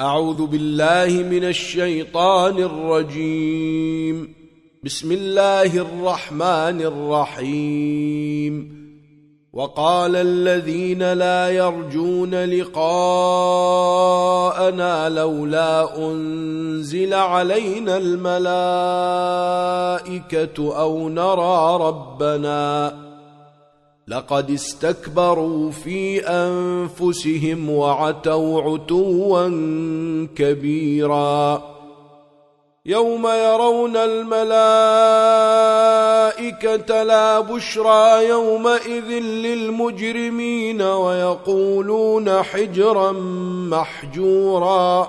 أعوذ بالله من الشيطان الرجيم. بسم الله الرحمن الرحيم. وقال الذين لا يرجون لقاءنا لولا أنزل علينا الملائكة أو نرى ربنا لقد استكبروا في أنفسهم وعتوا عتوا كبيرا. يوم يرون الملائكة لا بشرى يومئذ للمجرمين ويقولون حجرا محجورا.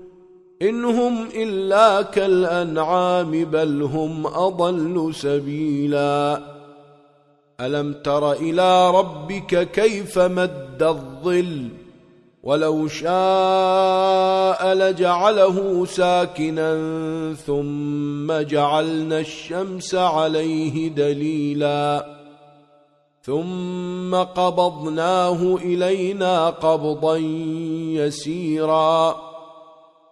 إنهم إلا كالأنعام بل هم أضل سبيلا. ألم تر إلى ربك كيف مد الظل؟ ولو شاء لجعله ساكنا ثم جعلنا الشمس عليه دليلا. ثم قبضناه إلينا قبضا يسيرا.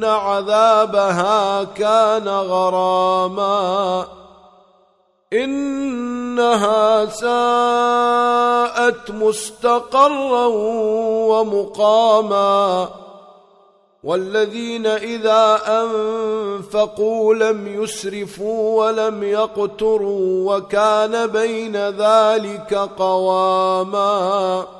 ان عذابها كان غراما انها ساءت مستقرا ومقاما والذين اذا انفقوا لم يسرفوا ولم يقتروا وكان بين ذلك قواما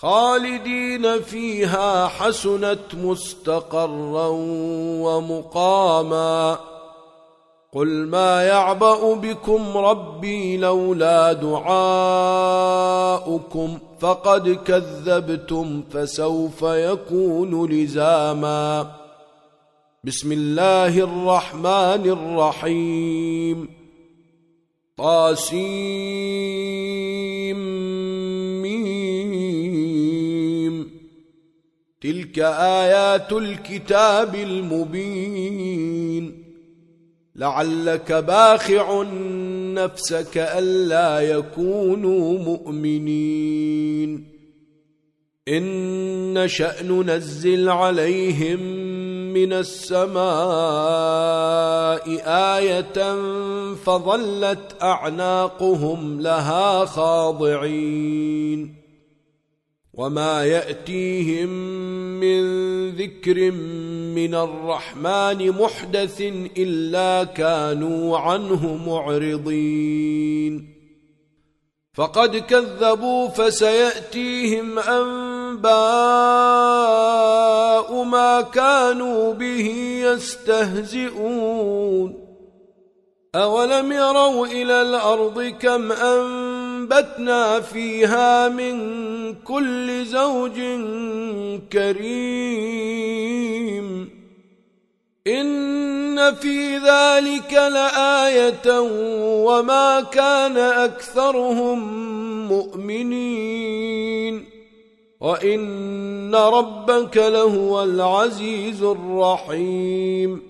خالدين فيها حسنت مستقرا ومقاما قل ما يعبأ بكم ربي لولا دعاؤكم فقد كذبتم فسوف يكون لزاما بسم الله الرحمن الرحيم طاسيم تلك آيات الكتاب المبين. لعلك باخع نفسك ألا يكونوا مؤمنين. إن شأن نزل عليهم من السماء آية فظلت أعناقهم لها خاضعين. وما يأتيهم من ذكر من الرحمن محدث إلا كانوا عنه معرضين فقد كذبوا فسيأتيهم أنباء ما كانوا به يستهزئون أولم يروا إلى الأرض كم أنباء وأنبتنا فيها من كل زوج كريم. إن في ذلك لآية وما كان أكثرهم مؤمنين. وإن ربك لهو العزيز الرحيم.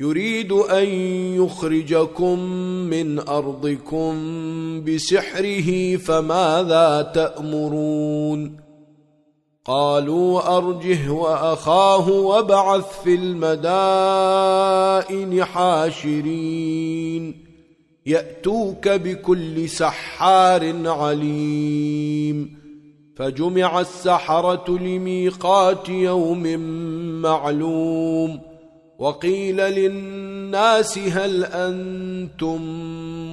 يريد أن يخرجكم من أرضكم بسحره فماذا تأمرون؟ قالوا أرجه وأخاه وبعث في المدائن حاشرين. يأتوك بكل سحار عليم. فجمع السحرة لميقات يوم معلوم. وقيل للناس هل أنتم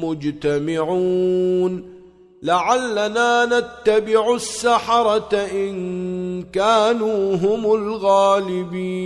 مجتمعون لعلنا نتبع السحرة إن كانوا هم الغالبين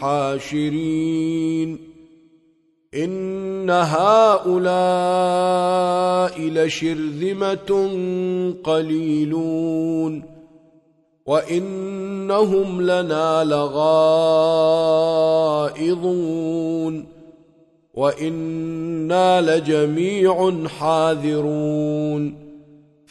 حاشرين. إن هؤلاء لشرذمة قليلون. وإنهم لنا لغائضون وإنا لجميع حاذرون.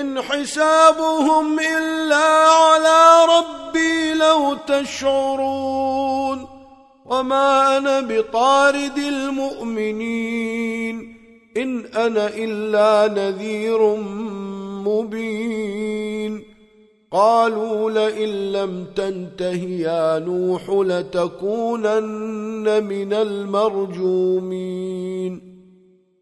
إن حسابهم إلا على ربي لو تشعرون وما أنا بطارد المؤمنين إن أنا إلا نذير مبين قالوا لئن لم تنتهي يا نوح لتكونن من المرجومين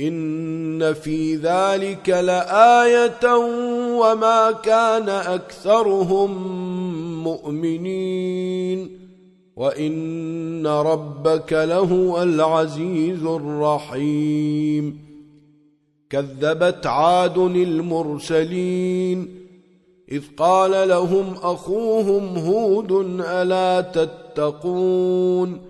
ان في ذلك لآية وما كان اكثرهم مؤمنين وان ربك له العزيز الرحيم كذبت عاد المرسلين اذ قال لهم اخوهم هود الا تتقون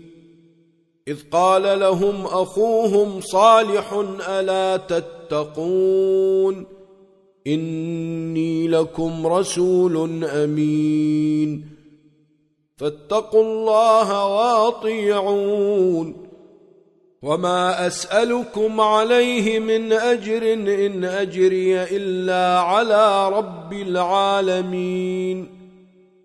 إذ قال لهم أخوهم صالح ألا تتقون إني لكم رسول أمين فاتقوا الله واطيعون وما أسألكم عليه من أجر إن أجري إلا على رب العالمين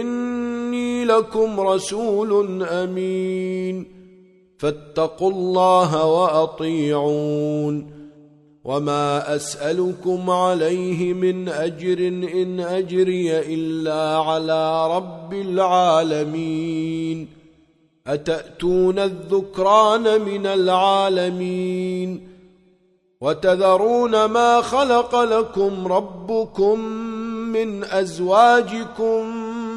إني لكم رسول أمين. فاتقوا الله وأطيعون. وما أسألكم عليه من أجر إن أجري إلا على رب العالمين. أتأتون الذكران من العالمين؟ وتذرون ما خلق لكم ربكم من أزواجكم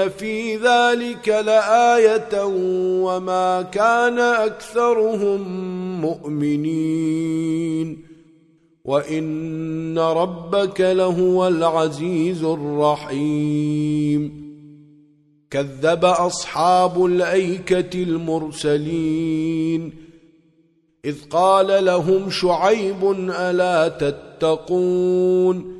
ان في ذلك لآية وما كان اكثرهم مؤمنين وان ربك لهو العزيز الرحيم كذب اصحاب الايكه المرسلين اذ قال لهم شعيب الا تتقون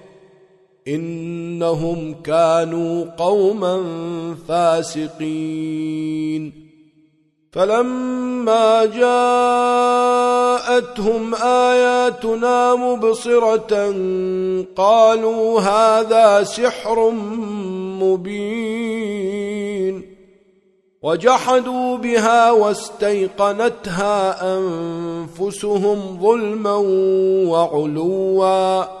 إنهم كانوا قوما فاسقين. فلما جاءتهم آياتنا مبصرة قالوا هذا سحر مبين. وجحدوا بها واستيقنتها أنفسهم ظلما وعلوا.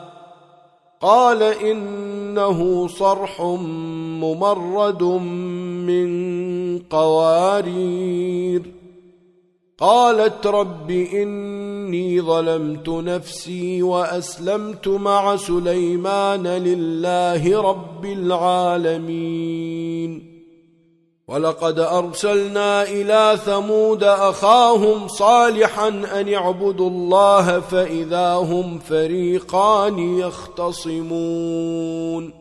قال إنه صرح ممرد من قوارير. قالت رب إني ظلمت نفسي وأسلمت مع سليمان لله رب العالمين. ولقد أرسلنا إلى ثمود أخاهم صالحا أن يعبدوا الله فإذا هم فريقان يختصمون.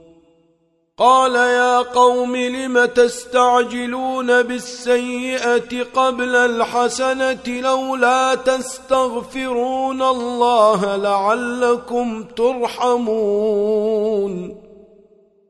قال يا قوم لم تستعجلون بالسيئة قبل الحسنة لولا تستغفرون الله لعلكم ترحمون.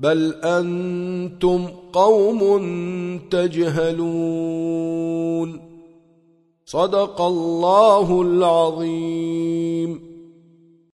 بل أنتم قوم تجهلون. صدق الله العظيم.